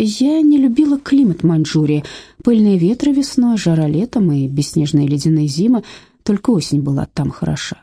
Я не любила климат Маньчжурии. Пыльные ветры весной, жара летом и бесснежные ледяные зимы. Только осень была там хороша.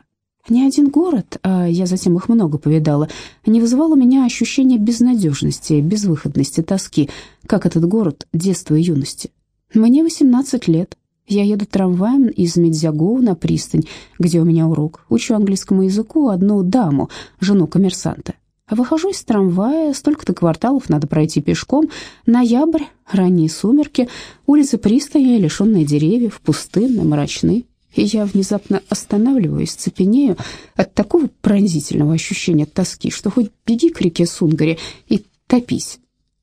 Ни один город, а я затем их много повидала, не вызывал у меня ощущения безнадежности, безвыходности, тоски, как этот город детства и юности. Мне 18 лет. Я еду трамваем из Медзягоу на пристань, где у меня урок. Учу английскому языку одну даму, жену коммерсанта. Выхожу из трамвая, столько-то кварталов надо пройти пешком. Ноябрь, ранние сумерки, улицы пристани, лишенные деревьев, пустынные, мрачные и я внезапно останавливаюсь, цепенею от такого пронзительного ощущения тоски, что хоть беги к реке Сунгари и топись.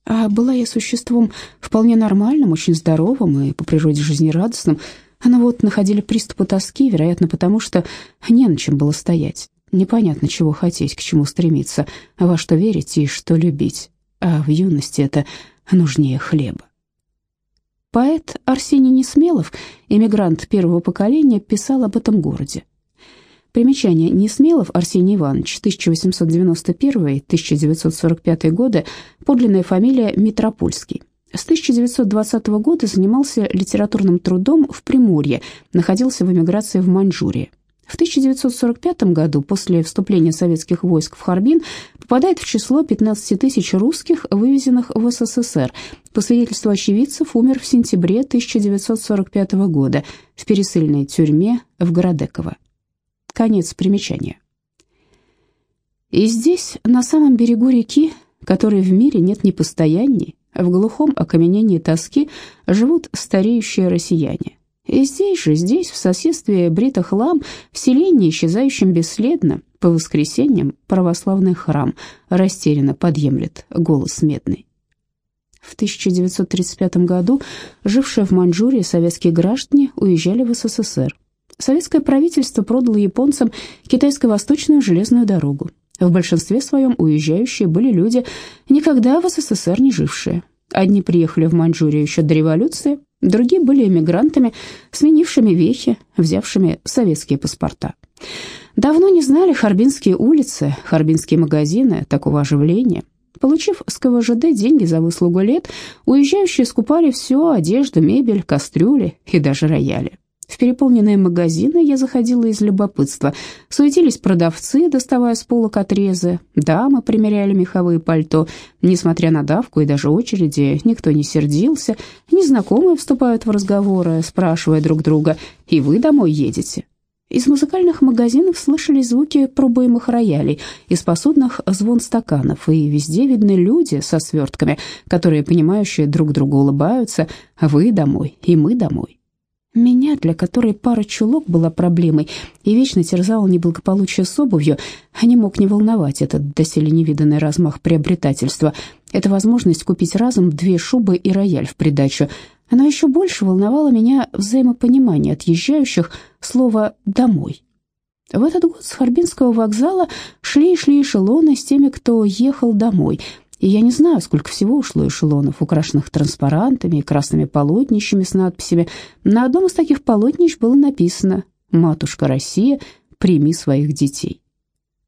А была я существом вполне нормальным, очень здоровым и по природе жизнерадостным, а ну вот находили приступы тоски, вероятно, потому что не на чем было стоять. Непонятно, чего хотеть, к чему стремиться, во что верить и что любить. А в юности это нужнее хлеба. Поэт Арсений Несмелов, эмигрант первого поколения, писал об этом городе. Примечание. Несмелов Арсений Иванович, 1891-1945 годы, подлинная фамилия Митропольский. С 1920 года занимался литературным трудом в Приморье, находился в эмиграции в Маньчжурии. В 1945 году, после вступления советских войск в Харбин, попадает в число 15 тысяч русских, вывезенных в СССР. По свидетельству очевидцев, умер в сентябре 1945 года в пересыльной тюрьме в Городеково. Конец примечания. И здесь, на самом берегу реки, которой в мире нет ни постоянней, в глухом окаменении тоски живут стареющие россияне – и здесь же, здесь, в соседстве бритых лам, в селении, исчезающем бесследно, по воскресеньям православный храм растерянно подъемлет голос медный. В 1935 году жившие в Маньчжурии советские граждане уезжали в СССР. Советское правительство продало японцам китайско-восточную железную дорогу. В большинстве своем уезжающие были люди, никогда в СССР не жившие. Одни приехали в Маньчжурию еще до революции, Другие были эмигрантами, сменившими вехи, взявшими советские паспорта. Давно не знали Харбинские улицы, Харбинские магазины такого оживления. Получив с КВЖД деньги за выслугу лет, уезжающие скупали все, одежду, мебель, кастрюли и даже рояли. В переполненные магазины я заходила из любопытства. Суетились продавцы, доставая с полок отрезы. Дамы примеряли меховые пальто. Несмотря на давку и даже очереди, никто не сердился. Незнакомые вступают в разговоры, спрашивая друг друга, «И вы домой едете?» Из музыкальных магазинов слышались звуки пробуемых роялей, из посудных звон стаканов, и везде видны люди со свертками, которые, понимающие, друг другу улыбаются «Вы домой, и мы домой». Меня, для которой пара чулок была проблемой и вечно терзала неблагополучие с обувью, а не мог не волновать этот доселе невиданный размах приобретательства. Это возможность купить разом две шубы и рояль в придачу. Оно еще больше волновало меня взаимопонимание отъезжающих слова «домой». В этот год с Харбинского вокзала шли и шли эшелоны с теми, кто ехал домой – и я не знаю, сколько всего ушло эшелонов, украшенных транспарантами и красными полотнищами с надписями. На одном из таких полотнищ было написано «Матушка Россия, прими своих детей».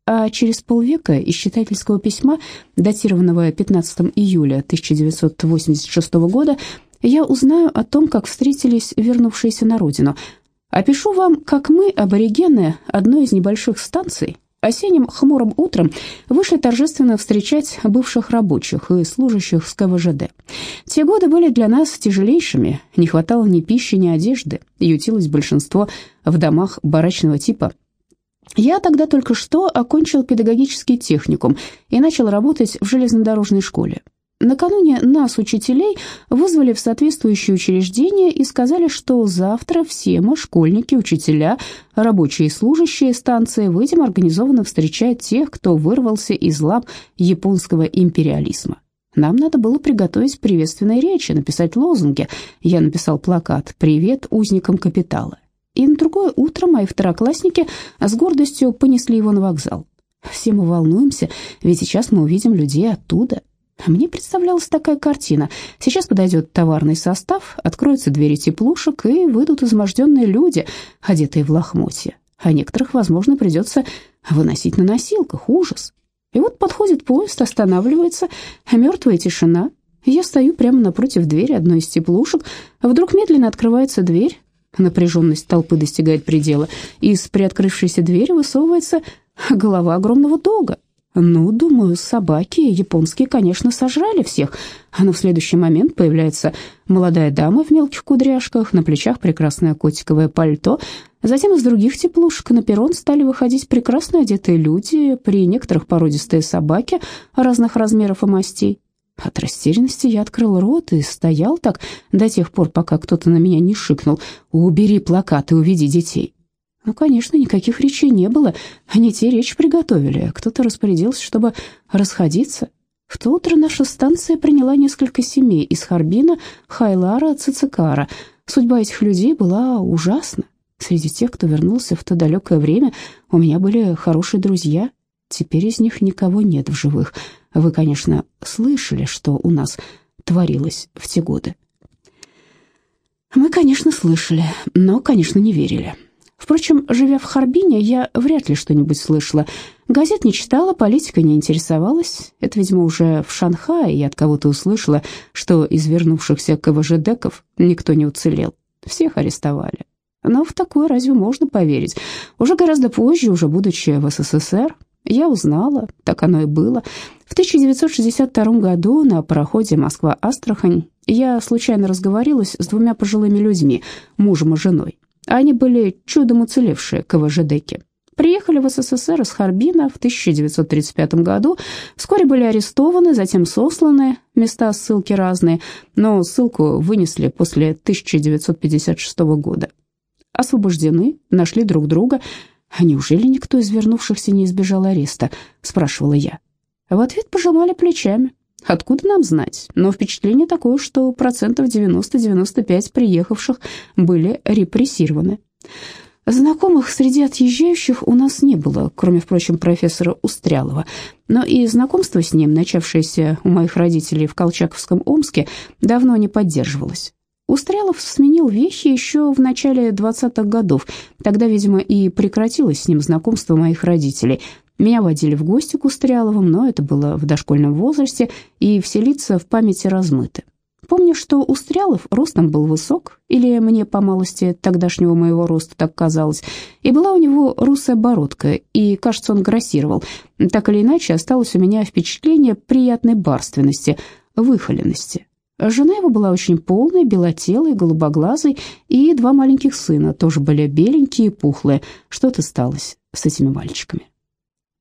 А через полвека из читательского письма, датированного 15 июля 1986 года, я узнаю о том, как встретились вернувшиеся на родину. Опишу вам, как мы, аборигены одной из небольших станций, Осенним хмурым утром вышли торжественно встречать бывших рабочих и служащих с КВЖД. Те годы были для нас тяжелейшими, не хватало ни пищи, ни одежды, ютилось большинство в домах барачного типа. Я тогда только что окончил педагогический техникум и начал работать в железнодорожной школе. Накануне нас, учителей, вызвали в соответствующее учреждение и сказали, что завтра все мы, школьники, учителя, рабочие и служащие станции, выйдем организованно встречать тех, кто вырвался из лап японского империализма. Нам надо было приготовить приветственные речи, написать лозунги. Я написал плакат «Привет узникам капитала». И на другое утро мои второклассники с гордостью понесли его на вокзал. Все мы волнуемся, ведь сейчас мы увидим людей оттуда – мне представлялась такая картина. Сейчас подойдет товарный состав, откроются двери теплушек, и выйдут изможденные люди, одетые в лохмотья. А некоторых, возможно, придется выносить на носилках. Ужас. И вот подходит поезд, останавливается, мертвая тишина. Я стою прямо напротив двери одной из теплушек, а вдруг медленно открывается дверь, напряженность толпы достигает предела, из приоткрывшейся двери высовывается голова огромного дога. Ну, думаю, собаки японские, конечно, сожрали всех. Но в следующий момент появляется молодая дама в мелких кудряшках, на плечах прекрасное котиковое пальто. Затем из других теплушек на перрон стали выходить прекрасно одетые люди, при некоторых породистые собаки разных размеров и мастей. От растерянности я открыл рот и стоял так до тех пор, пока кто-то на меня не шикнул «Убери плакат и уведи детей». Ну, конечно, никаких речей не было, они те речь приготовили. Кто-то распорядился, чтобы расходиться. В то утро наша станция приняла несколько семей из Харбина, Хайлара, Цицикара. Судьба этих людей была ужасна. Среди тех, кто вернулся в то далекое время, у меня были хорошие друзья. Теперь из них никого нет в живых. Вы, конечно, слышали, что у нас творилось в те годы. Мы, конечно, слышали, но, конечно, не верили. Впрочем, живя в Харбине, я вряд ли что-нибудь слышала. Газет не читала, политикой не интересовалась. Это, видимо, уже в Шанхае я от кого-то услышала, что из вернувшихся КВЖДеков никто не уцелел. Всех арестовали. Но в такое разве можно поверить? Уже гораздо позже, уже будучи в СССР, я узнала, так оно и было. В 1962 году на пароходе «Москва-Астрахань» я случайно разговорилась с двумя пожилыми людьми, мужем и женой. Они были чудом уцелевшие КВЖДки. Приехали в СССР из Харбина в 1935 году, вскоре были арестованы, затем сосланы, места ссылки разные, но ссылку вынесли после 1956 года. Освобождены, нашли друг друга. «А неужели никто из вернувшихся не избежал ареста?» – спрашивала я. В ответ пожимали плечами. Откуда нам знать? Но впечатление такое, что процентов 90-95 приехавших были репрессированы. Знакомых среди отъезжающих у нас не было, кроме, впрочем, профессора Устрялова. Но и знакомство с ним, начавшееся у моих родителей в Колчаковском Омске, давно не поддерживалось. Устрялов сменил вещи еще в начале 20-х годов. Тогда, видимо, и прекратилось с ним знакомство моих родителей – меня водили в гости к Устряловым, но это было в дошкольном возрасте, и все лица в памяти размыты. Помню, что Устрялов ростом был высок, или мне по малости тогдашнего моего роста так казалось, и была у него русая бородка, и, кажется, он грассировал. Так или иначе, осталось у меня впечатление приятной барственности, выхоленности. Жена его была очень полной, белотелой, голубоглазой, и два маленьких сына тоже были беленькие и пухлые. Что-то сталось с этими мальчиками.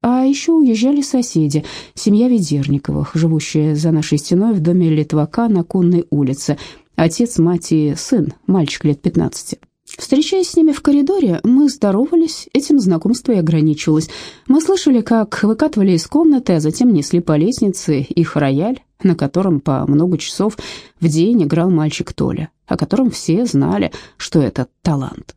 А еще уезжали соседи, семья Ведерниковых, живущая за нашей стеной в доме Литвака на Конной улице. Отец, мать и сын, мальчик лет 15. Встречаясь с ними в коридоре, мы здоровались, этим знакомство и ограничилось. Мы слышали, как выкатывали из комнаты, а затем несли по лестнице их рояль, на котором по много часов в день играл мальчик Толя, о котором все знали, что это талант.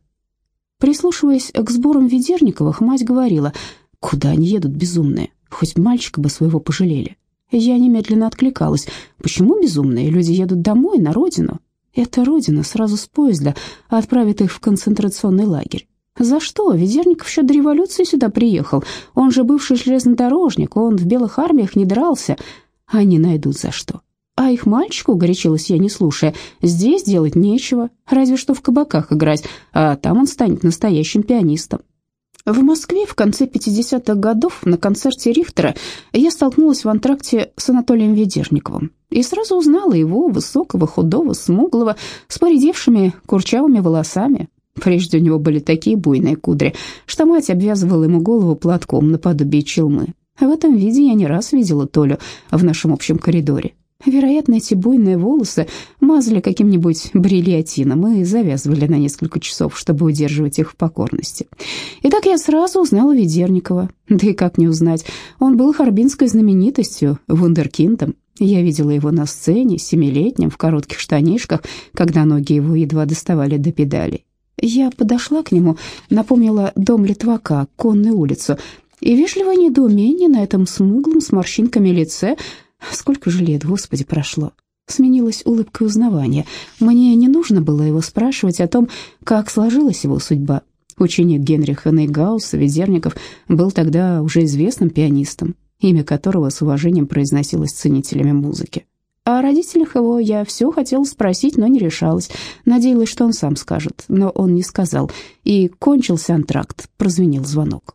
Прислушиваясь к сборам Ведерниковых, мать говорила – Куда они едут, безумные? Хоть мальчика бы своего пожалели. Я немедленно откликалась. Почему безумные? Люди едут домой, на родину. Это родина сразу с поезда отправит их в концентрационный лагерь. За что? Ведерников еще до революции сюда приехал. Он же бывший железнодорожник, он в белых армиях не дрался. Они найдут за что. А их мальчику, горячилась я, не слушая, здесь делать нечего, разве что в кабаках играть, а там он станет настоящим пианистом. В Москве в конце 50-х годов на концерте Рихтера я столкнулась в антракте с Анатолием Ведерниковым и сразу узнала его, высокого, худого, смуглого, с поредевшими курчавыми волосами. Прежде у него были такие буйные кудри, что мать обвязывала ему голову платком наподобие челмы. В этом виде я не раз видела Толю в нашем общем коридоре. Вероятно, эти буйные волосы мазали каким-нибудь бриллиантином и завязывали на несколько часов, чтобы удерживать их в покорности. И так я сразу узнала Ведерникова. Да и как не узнать, он был харбинской знаменитостью, вундеркиндом. Я видела его на сцене, семилетним, в коротких штанишках, когда ноги его едва доставали до педалей. Я подошла к нему, напомнила дом Литвака, конную улицу, и вежливое недоумение на этом смуглом с морщинками лице – Сколько же лет, Господи, прошло. Сменилась улыбка узнавания. Мне не нужно было его спрашивать о том, как сложилась его судьба. Ученик Генриха Нейгауса, Ведерников, был тогда уже известным пианистом, имя которого с уважением произносилось ценителями музыки. О родителях его я все хотела спросить, но не решалась. Надеялась, что он сам скажет, но он не сказал. И кончился антракт, прозвенел звонок.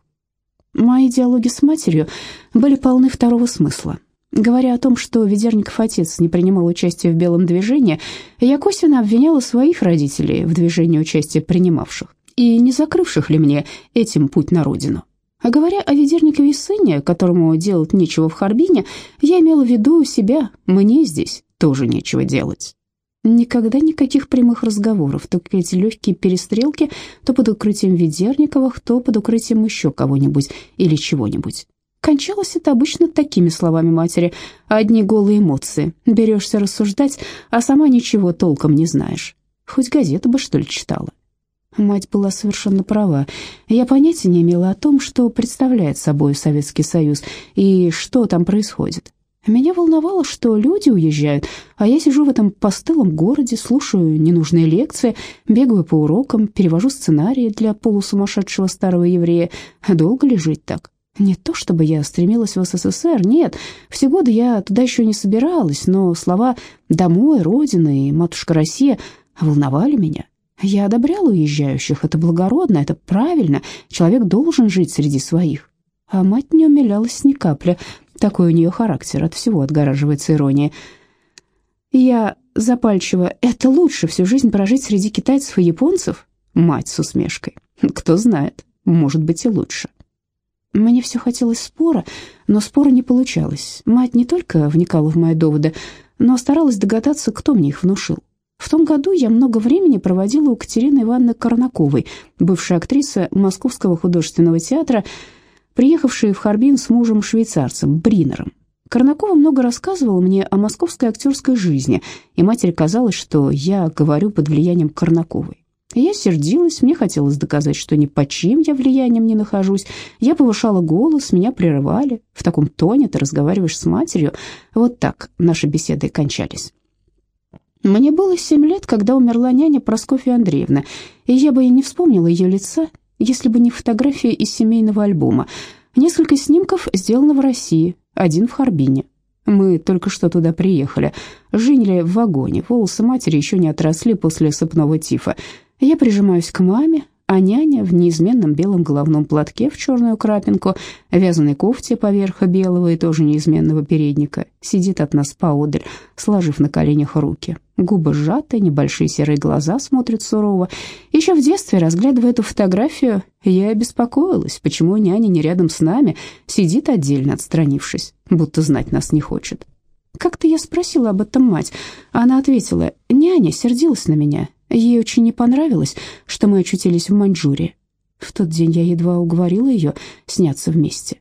Мои диалоги с матерью были полны второго смысла. Говоря о том, что Ведерников отец не принимал участия в белом движении, я косвенно обвиняла своих родителей в движении участия принимавших и не закрывших ли мне этим путь на родину. А говоря о Ведерникове сыне, которому делать нечего в Харбине, я имела в виду себя, мне здесь тоже нечего делать. Никогда никаких прямых разговоров, только эти легкие перестрелки, то под укрытием Ведерниковых, то под укрытием еще кого-нибудь или чего-нибудь. Кончалось это обычно такими словами матери. Одни голые эмоции. Берешься рассуждать, а сама ничего толком не знаешь. Хоть газету бы, что ли, читала. Мать была совершенно права. Я понятия не имела о том, что представляет собой Советский Союз и что там происходит. Меня волновало, что люди уезжают, а я сижу в этом постылом городе, слушаю ненужные лекции, бегаю по урокам, перевожу сценарии для полусумасшедшего старого еврея. Долго ли жить так? Не то чтобы я стремилась в СССР, нет, все годы я туда еще не собиралась, но слова «домой», «родина» и «матушка Россия» волновали меня. Я одобряла уезжающих, это благородно, это правильно, человек должен жить среди своих. А мать не умилялась ни капли, такой у нее характер, от всего отгораживается ирония. Я запальчиво, это лучше всю жизнь прожить среди китайцев и японцев? Мать с усмешкой, кто знает, может быть и лучше. Мне все хотелось спора, но спора не получалось. Мать не только вникала в мои доводы, но старалась догадаться, кто мне их внушил. В том году я много времени проводила у Катерины Ивановны Корнаковой, бывшей актрисы Московского художественного театра, приехавшей в Харбин с мужем-швейцарцем Бринером. Корнакова много рассказывала мне о московской актерской жизни, и матери казалось, что я говорю под влиянием Корнаковой. Я сердилась, мне хотелось доказать, что ни под чьим я влиянием не нахожусь. Я повышала голос, меня прерывали. В таком тоне ты разговариваешь с матерью. Вот так наши беседы кончались. Мне было семь лет, когда умерла няня Прасковья Андреевна, и я бы и не вспомнила ее лица, если бы не фотография из семейного альбома. Несколько снимков сделано в России, один в Харбине. Мы только что туда приехали, жили в вагоне, волосы матери еще не отросли после сыпного тифа. Я прижимаюсь к маме, а няня в неизменном белом головном платке в черную крапинку, вязаной кофте поверх белого и тоже неизменного передника, сидит от нас поодаль, сложив на коленях руки. Губы сжаты, небольшие серые глаза смотрят сурово. Еще в детстве, разглядывая эту фотографию, я беспокоилась, почему няня не рядом с нами, сидит отдельно отстранившись, будто знать нас не хочет. Как-то я спросила об этом мать. Она ответила, няня сердилась на меня. Ей очень не понравилось, что мы очутились в Маньчжурии. В тот день я едва уговорила ее сняться вместе.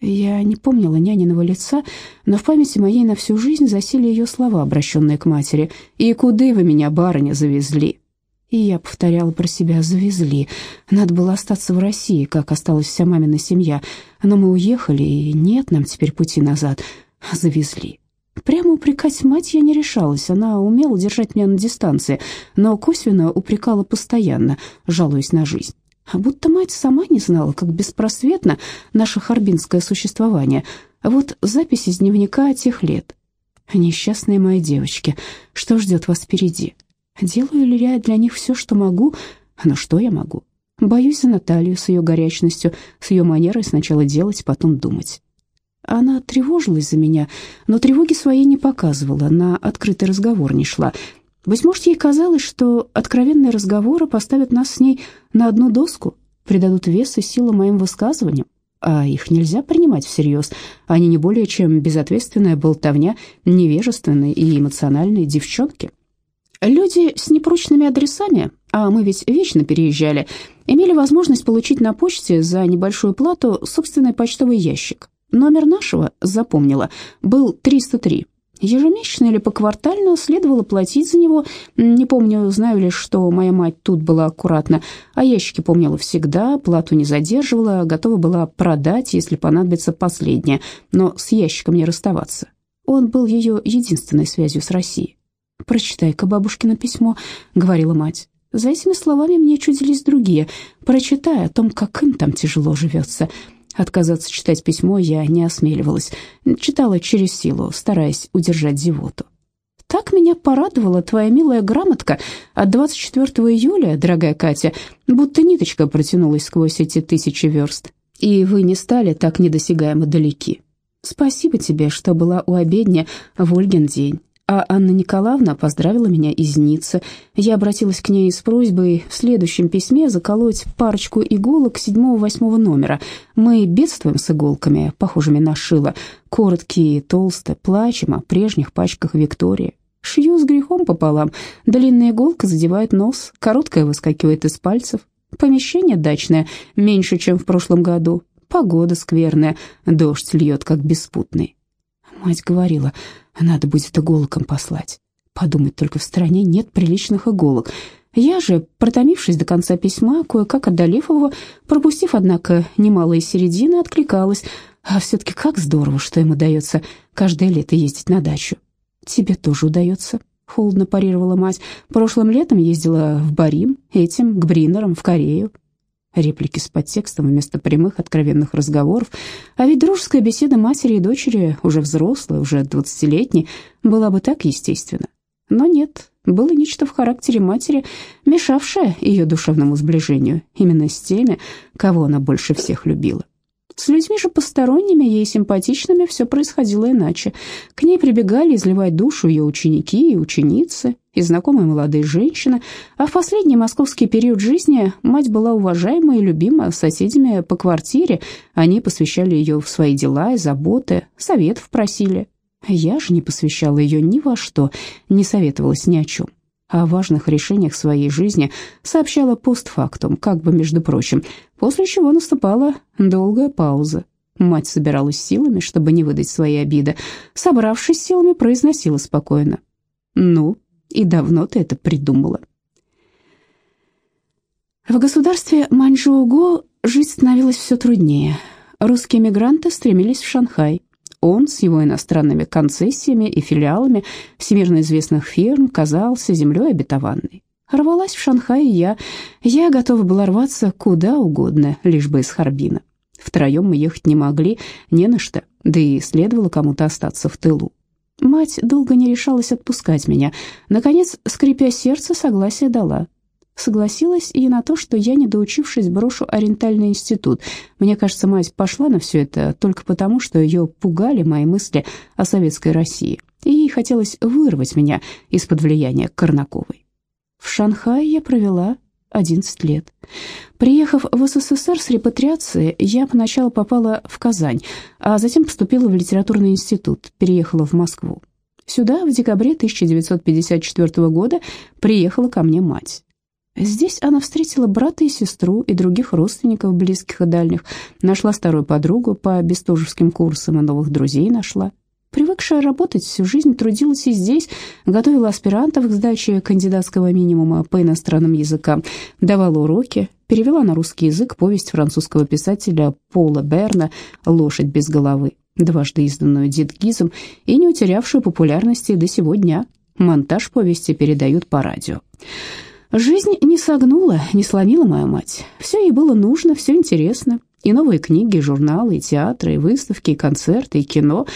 Я не помнила няниного лица, но в памяти моей на всю жизнь засели ее слова, обращенные к матери. «И куда вы меня, барыня, завезли?» И я повторяла про себя «завезли». Надо было остаться в России, как осталась вся мамина семья. Но мы уехали, и нет нам теперь пути назад. Завезли. Прямо упрекать мать я не решалась, она умела держать меня на дистанции, но косвенно упрекала постоянно, жалуясь на жизнь. А будто мать сама не знала, как беспросветно наше харбинское существование. Вот запись из дневника тех лет. «Несчастные мои девочки, что ждет вас впереди? Делаю ли я для них все, что могу? Но что я могу? Боюсь за Наталью с ее горячностью, с ее манерой сначала делать, потом думать». Она тревожилась за меня, но тревоги своей не показывала, на открытый разговор не шла. Быть может, ей казалось, что откровенные разговоры поставят нас с ней на одну доску, придадут вес и силу моим высказываниям, а их нельзя принимать всерьез. Они не более чем безответственная болтовня невежественной и эмоциональной девчонки. Люди с непрочными адресами, а мы ведь вечно переезжали, имели возможность получить на почте за небольшую плату собственный почтовый ящик. Номер нашего, запомнила, был 303. Ежемесячно или поквартально следовало платить за него. Не помню, знаю лишь, что моя мать тут была аккуратна, а ящики помнила всегда, плату не задерживала, готова была продать, если понадобится последнее, но с ящиком не расставаться. Он был ее единственной связью с Россией. «Прочитай-ка бабушкино письмо», — говорила мать. За этими словами мне чудились другие. «Прочитай о том, как им там тяжело живется». Отказаться читать письмо я не осмеливалась. Читала через силу, стараясь удержать зевоту. как меня порадовала твоя милая грамотка от 24 июля, дорогая Катя, будто ниточка протянулась сквозь эти тысячи верст, и вы не стали так недосягаемо далеки. Спасибо тебе, что была у обедня в Ольгин день. А Анна Николаевна поздравила меня из Ниццы. Я обратилась к ней с просьбой в следующем письме заколоть парочку иголок седьмого-восьмого номера. Мы бедствуем с иголками, похожими на шило, короткие, толстые, плачем о прежних пачках Виктории. Шью с грехом пополам. Длинная иголка задевает нос, короткая выскакивает из пальцев. Помещение дачное, меньше, чем в прошлом году. Погода скверная, дождь льет, как беспутный. Мать говорила, надо будет иголкам послать. Подумать только, в стране нет приличных иголок. Я же, протомившись до конца письма, кое-как одолев его, пропустив, однако, немало из середины, откликалась. А все-таки как здорово, что ему удается каждое лето ездить на дачу. Тебе тоже удается, холодно парировала мать. Прошлым летом ездила в Барим, этим, к Бринерам, в Корею. Реплики с подтекстом вместо прямых откровенных разговоров. А ведь дружеская беседа матери и дочери, уже взрослой, уже двадцатилетней, была бы так естественна. Но нет, было нечто в характере матери, мешавшее ее душевному сближению именно с теми, кого она больше всех любила. С людьми же посторонними, ей симпатичными, все происходило иначе. К ней прибегали изливать душу ее ученики и ученицы, и знакомые молодые женщины, а в последний московский период жизни мать была уважаема и любима соседями по квартире, они посвящали ее в свои дела и заботы, советов просили. Я же не посвящала ее ни во что, не советовалась ни о чем о важных решениях своей жизни сообщала постфактум, как бы между прочим, после чего наступала долгая пауза. Мать собиралась силами, чтобы не выдать свои обиды. Собравшись силами, произносила спокойно. «Ну, и давно ты это придумала?» В государстве Маньчжоуго жизнь становилась все труднее. Русские мигранты стремились в Шанхай. Он с его иностранными концессиями и филиалами всемирно известных фирм казался землей обетованной. Рвалась в Шанхай я. Я готова была рваться куда угодно, лишь бы из Харбина. Втроем мы ехать не могли, не на что, да и следовало кому-то остаться в тылу. Мать долго не решалась отпускать меня. Наконец, скрипя сердце, согласие дала. Согласилась и на то, что я, не доучившись, брошу Ориентальный институт. Мне кажется, мать пошла на все это только потому, что ее пугали мои мысли о советской России, и ей хотелось вырвать меня из-под влияния Корнаковой. В Шанхае я провела 11 лет. Приехав в СССР с репатриации, я поначалу попала в Казань, а затем поступила в литературный институт, переехала в Москву. Сюда в декабре 1954 года приехала ко мне мать. Здесь она встретила брата и сестру и других родственников, близких и дальних, нашла старую подругу по бестужевским курсам и новых друзей нашла. Привыкшая работать, всю жизнь трудилась и здесь, готовила аспирантов к сдаче кандидатского минимума по иностранным языкам, давала уроки, перевела на русский язык повесть французского писателя Пола Берна «Лошадь без головы», дважды изданную Дитгизом и не утерявшую популярности до сего дня. Монтаж повести передают по радио. Жизнь не согнула, не сломила мою мать. Все ей было нужно, все интересно. И новые книги, и журналы, и театры, и выставки, и концерты, и кино.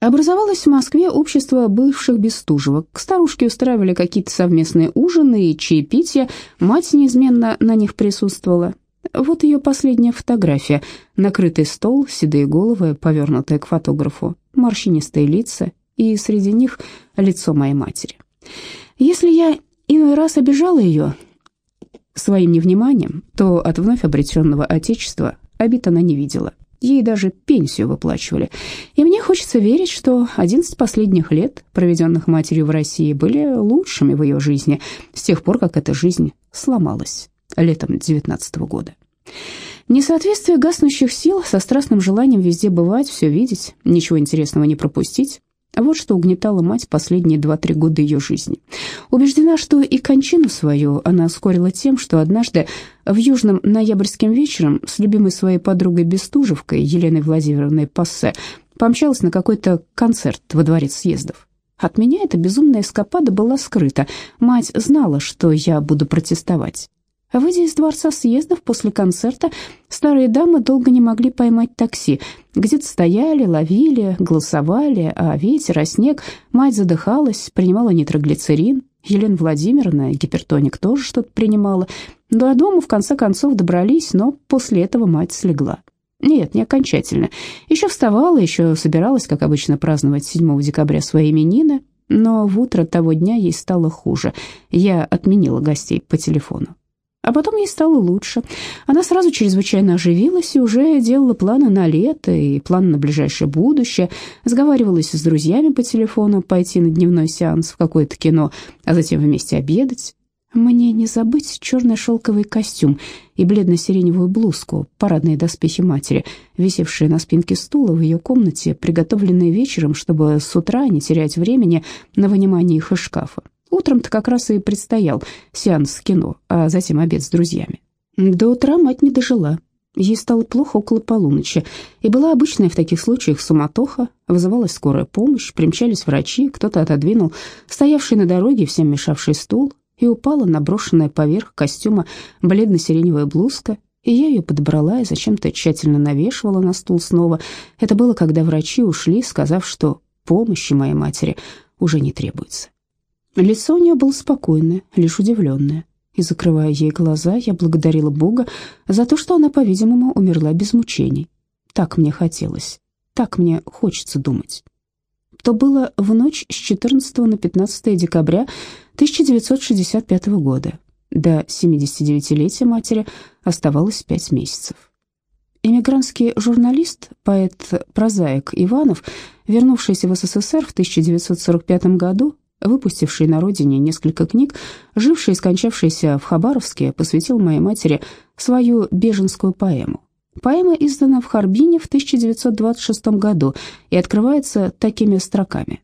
Образовалось в Москве общество бывших Бестужевок. Старушки устраивали какие-то совместные ужины и чаепития. Мать неизменно на них присутствовала. Вот ее последняя фотография. Накрытый стол, седые головы, повернутые к фотографу, морщинистые лица, и среди них лицо моей матери. Если я Иной раз обижала ее своим невниманием, то от вновь обретенного отечества обид она не видела. Ей даже пенсию выплачивали. И мне хочется верить, что 11 последних лет, проведенных матерью в России, были лучшими в ее жизни с тех пор, как эта жизнь сломалась летом 19 -го года. Несоответствие гаснущих сил со страстным желанием везде бывать, все видеть, ничего интересного не пропустить, вот что угнетало мать последние два-три года ее жизни. Убеждена, что и кончину свою она ускорила тем, что однажды в южном ноябрьским вечером с любимой своей подругой Бестужевкой Еленой Владимировной Пассе помчалась на какой-то концерт во дворец съездов. От меня эта безумная эскапада была скрыта. Мать знала, что я буду протестовать. Выйдя из дворца съездов после концерта, старые дамы долго не могли поймать такси. Где-то стояли, ловили, голосовали, а ветер, а снег. Мать задыхалась, принимала нитроглицерин. Елена Владимировна, гипертоник, тоже что-то принимала. До дома в конце концов добрались, но после этого мать слегла. Нет, не окончательно. Еще вставала, еще собиралась, как обычно, праздновать 7 декабря свои именины, но в утро того дня ей стало хуже. Я отменила гостей по телефону. А потом ей стало лучше. Она сразу чрезвычайно оживилась и уже делала планы на лето и планы на ближайшее будущее. Сговаривалась с друзьями по телефону пойти на дневной сеанс в какое-то кино, а затем вместе обедать. Мне не забыть черный шелковый костюм и бледно-сиреневую блузку, парадные доспехи матери, висевшие на спинке стула в ее комнате, приготовленные вечером, чтобы с утра не терять времени на вынимание их из шкафа. Утром-то как раз и предстоял сеанс кино, а затем обед с друзьями. До утра мать не дожила. Ей стало плохо около полуночи, и была обычная в таких случаях суматоха, вызывалась скорая помощь, примчались врачи, кто-то отодвинул стоявший на дороге всем мешавший стул, и упала наброшенная поверх костюма бледно-сиреневая блузка, и я ее подобрала и зачем-то тщательно навешивала на стул снова. Это было, когда врачи ушли, сказав, что помощи моей матери уже не требуется. Лицо у нее было спокойное, лишь удивленное. И, закрывая ей глаза, я благодарила Бога за то, что она, по-видимому, умерла без мучений. Так мне хотелось, так мне хочется думать. То было в ночь с 14 на 15 декабря 1965 года. До 79-летия матери оставалось пять месяцев. Эмигрантский журналист, поэт-прозаик Иванов, вернувшийся в СССР в 1945 году, выпустивший на родине несколько книг, живший и скончавшийся в Хабаровске, посвятил моей матери свою беженскую поэму. Поэма издана в Харбине в 1926 году и открывается такими строками.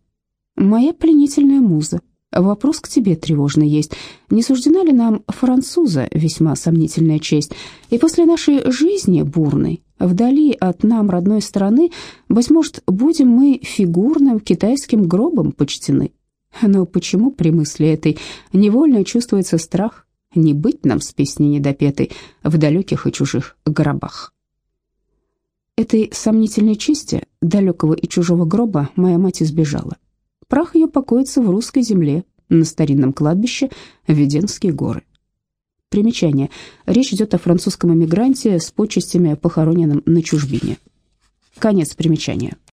«Моя пленительная муза, вопрос к тебе тревожный есть. Не суждена ли нам француза, весьма сомнительная честь, и после нашей жизни бурной, вдали от нам родной страны, быть может, будем мы фигурным китайским гробом почтены?» Но почему при мысли этой невольно чувствуется страх не быть нам с песней недопетой в далеких и чужих гробах? Этой сомнительной чести, далекого и чужого гроба, моя мать избежала. Прах ее покоится в русской земле, на старинном кладбище Веденские горы. Примечание. Речь идет о французском эмигранте с почестями, похороненном на чужбине. Конец примечания.